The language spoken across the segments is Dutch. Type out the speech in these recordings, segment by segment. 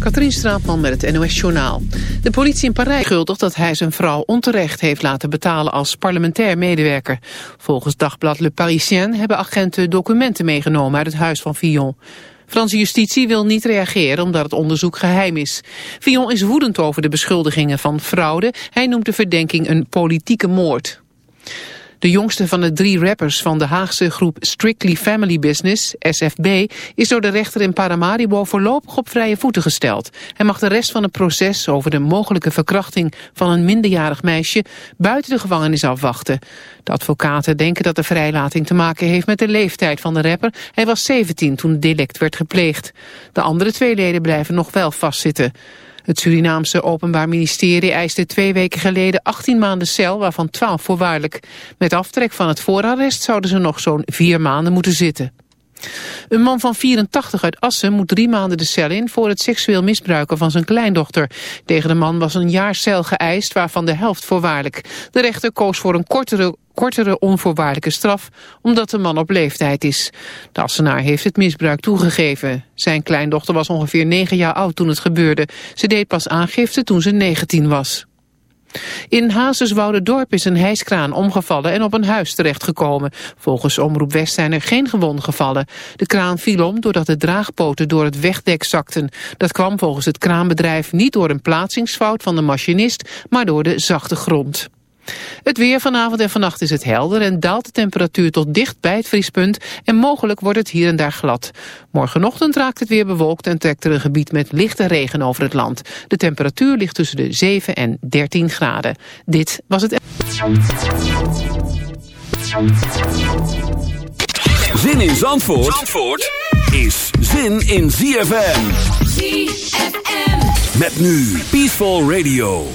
Katrien Straatman met het NOS Journaal. De politie in Parijs schuldig dat hij zijn vrouw onterecht heeft laten betalen als parlementair medewerker. Volgens dagblad Le Parisien hebben agenten documenten meegenomen uit het huis van Fillon. Franse justitie wil niet reageren omdat het onderzoek geheim is. Fillon is woedend over de beschuldigingen van fraude. Hij noemt de verdenking een politieke moord. De jongste van de drie rappers van de Haagse groep Strictly Family Business, SFB, is door de rechter in Paramaribo voorlopig op vrije voeten gesteld. Hij mag de rest van het proces over de mogelijke verkrachting van een minderjarig meisje buiten de gevangenis afwachten. De advocaten denken dat de vrijlating te maken heeft met de leeftijd van de rapper. Hij was 17 toen het delict werd gepleegd. De andere twee leden blijven nog wel vastzitten. Het Surinaamse Openbaar Ministerie eiste twee weken geleden 18 maanden cel, waarvan 12 voorwaardelijk. Met aftrek van het voorarrest zouden ze nog zo'n vier maanden moeten zitten. Een man van 84 uit Assen moet drie maanden de cel in voor het seksueel misbruiken van zijn kleindochter. Tegen de man was een jaar cel geëist, waarvan de helft voorwaardelijk. De rechter koos voor een kortere kortere onvoorwaardelijke straf omdat de man op leeftijd is. De Assenaar heeft het misbruik toegegeven. Zijn kleindochter was ongeveer 9 jaar oud toen het gebeurde. Ze deed pas aangifte toen ze 19 was. In Dorp is een hijskraan omgevallen en op een huis terechtgekomen. Volgens Omroep West zijn er geen gewonden gevallen. De kraan viel om doordat de draagpoten door het wegdek zakten. Dat kwam volgens het kraanbedrijf niet door een plaatsingsfout van de machinist, maar door de zachte grond. Het weer vanavond en vannacht is het helder en daalt de temperatuur tot dicht bij het vriespunt en mogelijk wordt het hier en daar glad. Morgenochtend raakt het weer bewolkt en trekt er een gebied met lichte regen over het land. De temperatuur ligt tussen de 7 en 13 graden. Dit was het... Zin in Zandvoort, Zandvoort is zin in ZFM. ZFM. Met nu Peaceful Radio.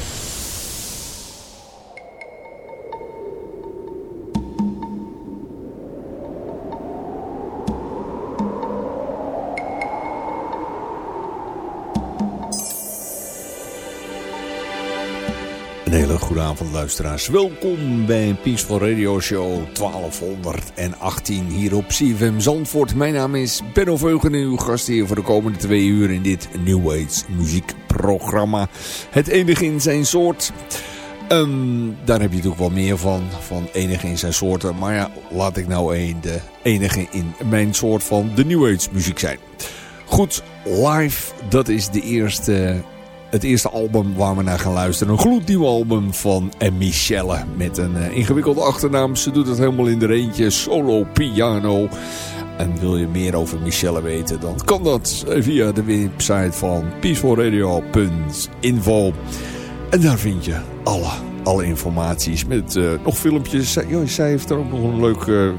Hele goede avond luisteraars. Welkom bij Peaceful Radio Show 1218 hier op CFM Zandvoort. Mijn naam is Benno Veugen en uw gast hier voor de komende twee uur in dit New Age muziekprogramma. Het enige in zijn soort. Um, daar heb je natuurlijk wel meer van, van enige in zijn soorten. Maar ja, laat ik nou een de enige in mijn soort van de New Age muziek zijn. Goed, live, dat is de eerste het eerste album waar we naar gaan luisteren. Een gloednieuw album van Michelle. Met een uh, ingewikkelde achternaam. Ze doet het helemaal in de eentje. Solo piano. En wil je meer over Michelle weten, dan kan dat via de website van peacefulradio.info. En daar vind je alle, alle informaties met uh, nog filmpjes. Zij, zij heeft er ook nog een leuk uh,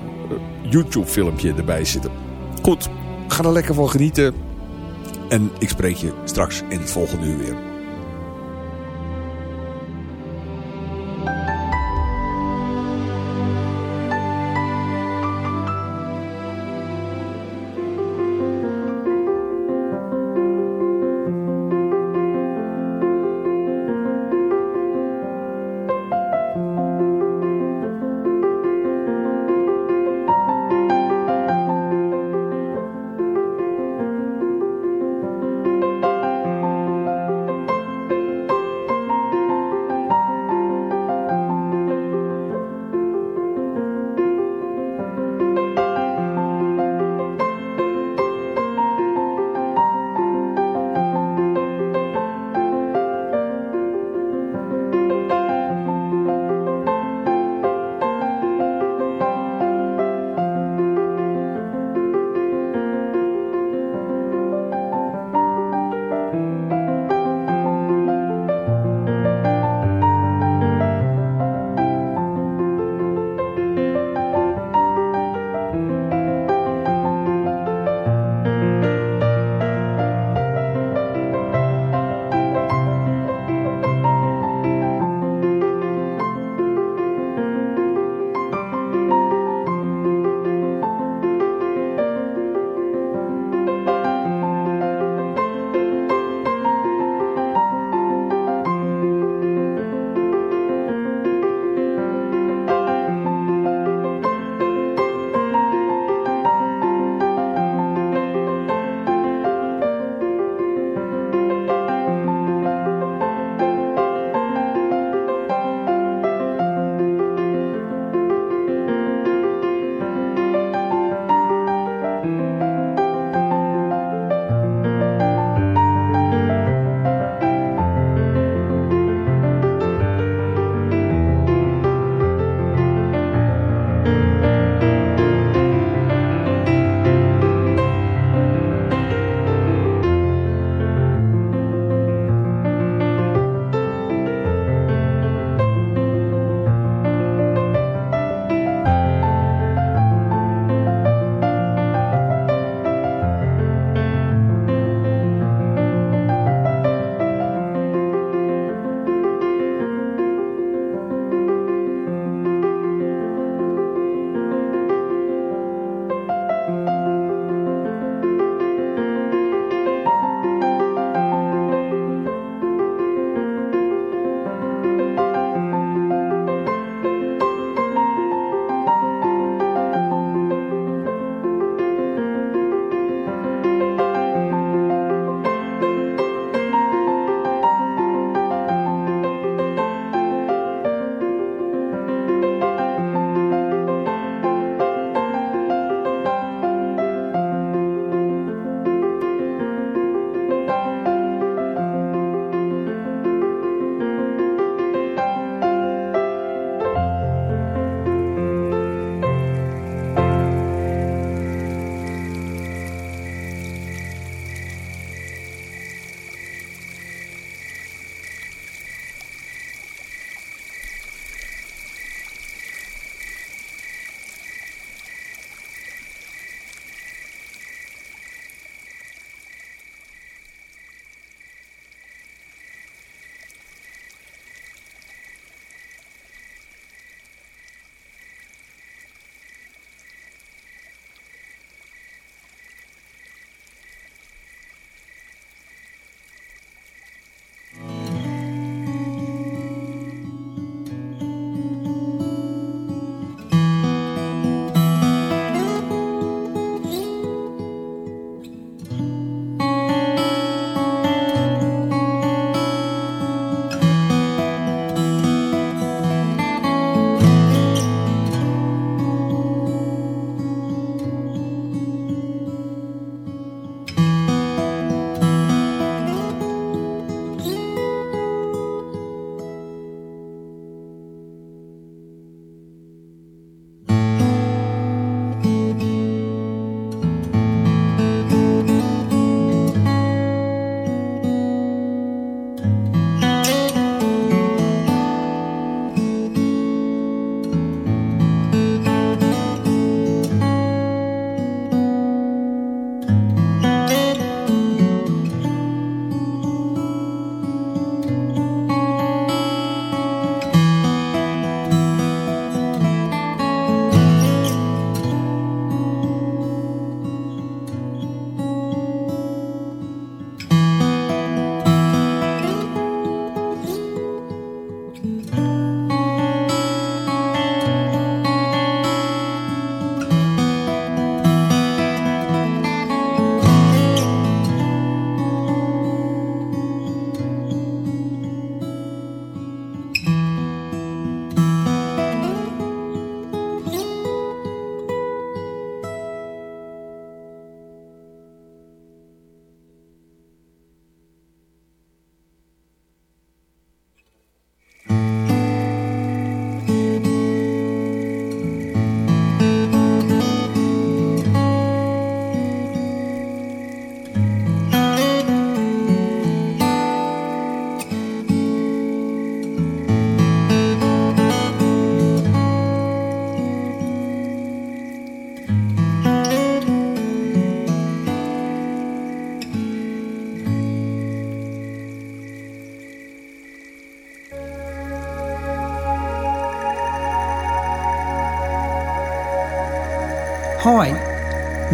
YouTube filmpje erbij zitten. Goed, ga er lekker van genieten. En ik spreek je straks in het volgende uur weer.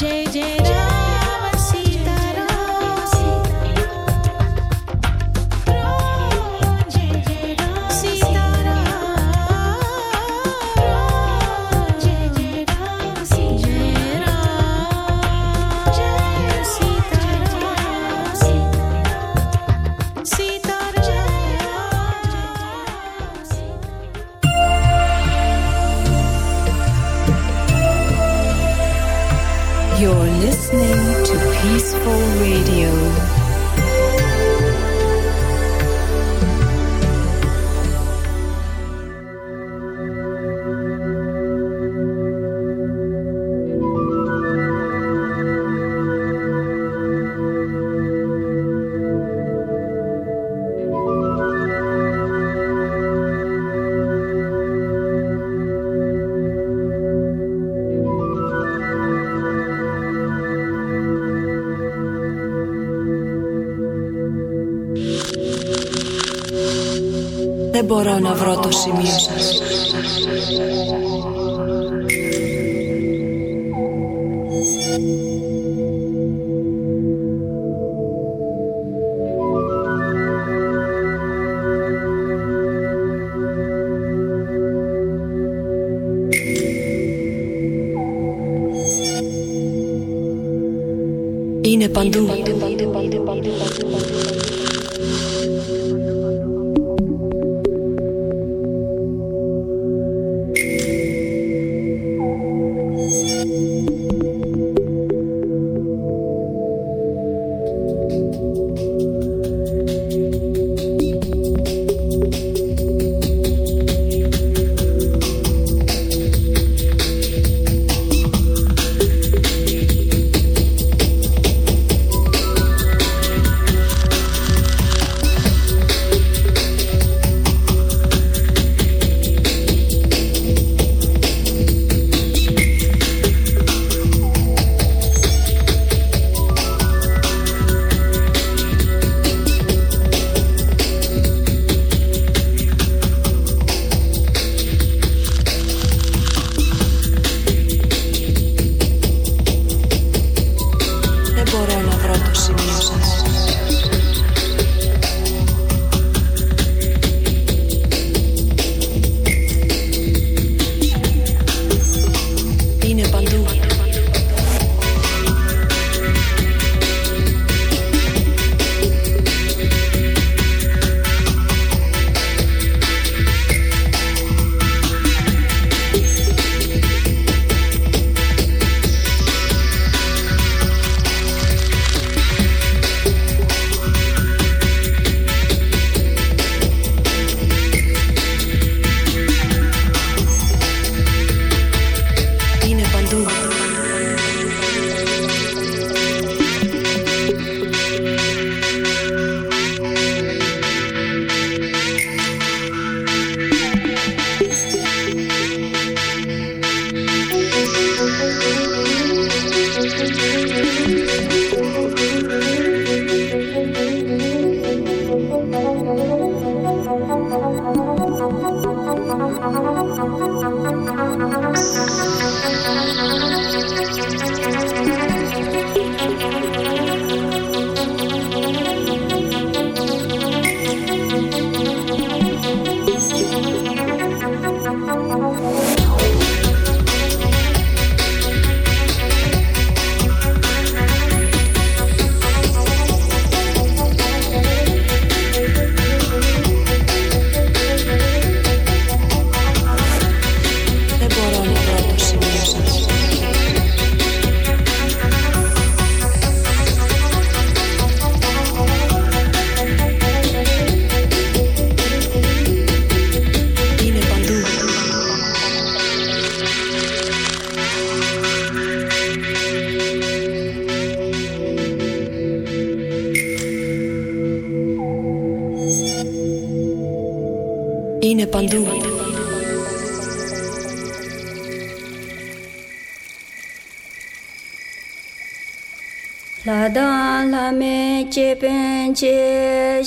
J J J. μπορώ να βρω το σημείο σας.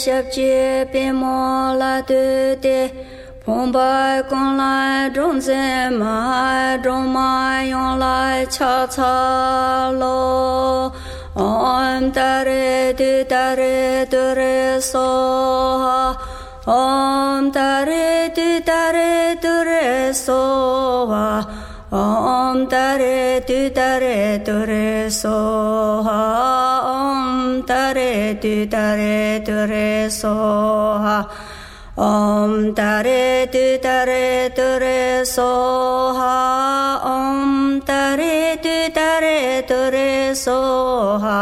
xếp chế bê mô la tư tê phong bài con lại trong dê mai trong mai yon lại cha cha lô om ta re tư ta re tư re so ha om ta re tư ta re tư re so ha om ta re tư ta re tư re so ha tare ti tare tu re so ha om tare ti tare tu re so ha om tare ti tare tu re so ha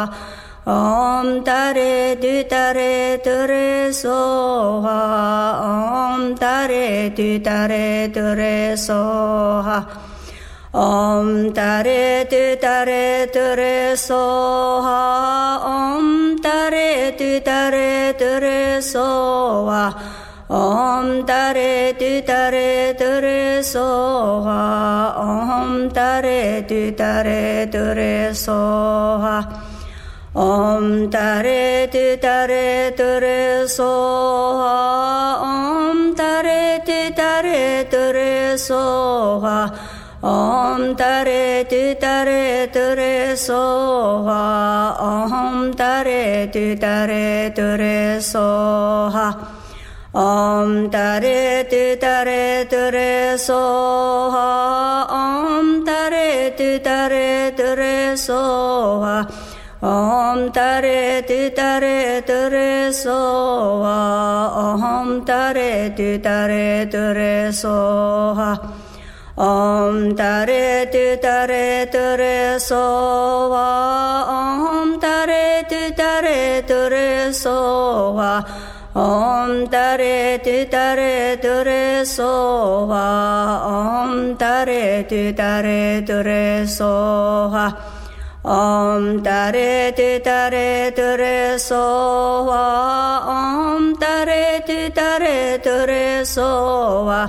om tare ti tare tu re so ha om tare ti tare tu re so ha ti tare तु तरे तुरे सोहा ॐ tare tare so om tare tu tare tere om tare tu tare tere om tare tu tare tere om tare tu tare tere so om tare soha Om tare tu tare tu re soha. Om tare tu tare tu re soha. Om tare tu tare tu re soha. Om tare tu tare tu re soha. Om tare tu tare tu re soha ओम तरे तरे तरे सो वा ओम तरे तरे तरे सो वा ओम तरे तरे तरे सो वा ओम तरे तरे तरे सो हा ओम तरे तरे तरे सो वा ओम तरे तरे तरे सो वा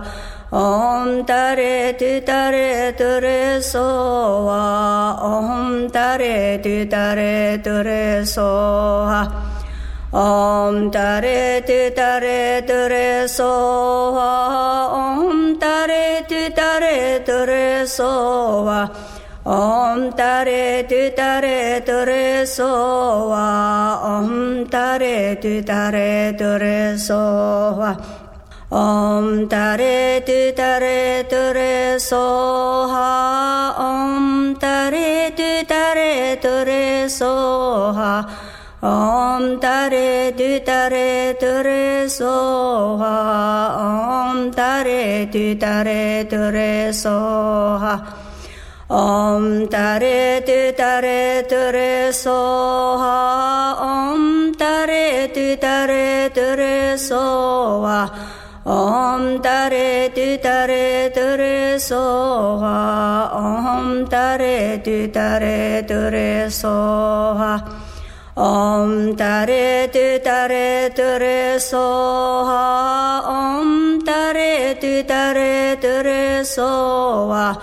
オンタレトゥタレトレソワ。オンタレトゥタレトレソワ。オンタレトゥタレトレソワ。オンタレトゥタレトレソワ。オンタレトゥタレトレソワ。オンタレトゥタレトレソワ。Om tare tu tare ture soha. Om tare tu tare soha. Om tare tu tare soha. Om tare tu tare soha. Om tare tu tare soha. Om tare tu tare soha. Om tare tu tare tu re soha. Om tare tu tare tu re soha. Om tare tu tare tu re soha. Om tare tu tare tu re soha.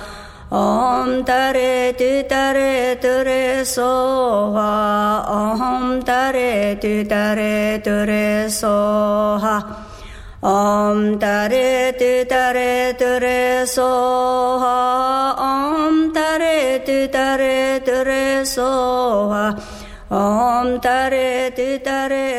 Om tare tu tare tu re soha. Om tare tu tare tu re soha Om tare tu tare tu re soha. Om tare tu tare tu re soha. Om tare tu tare